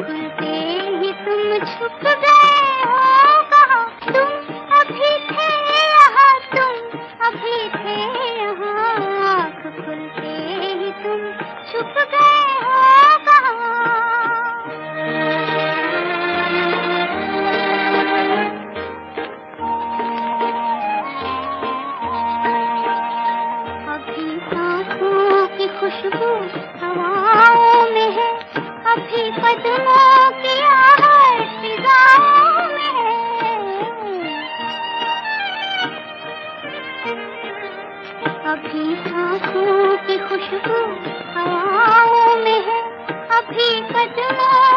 सुनते ही तुम छुप गए हो कहा? तुम अभी थे यहाँ, तुम अभी थे यहाँ। खुलते ही तुम छुप गए हो कहा? अभी सांसों की खुशबू अभी आँसू की खुशबू हवाओं में है। अभी कदमों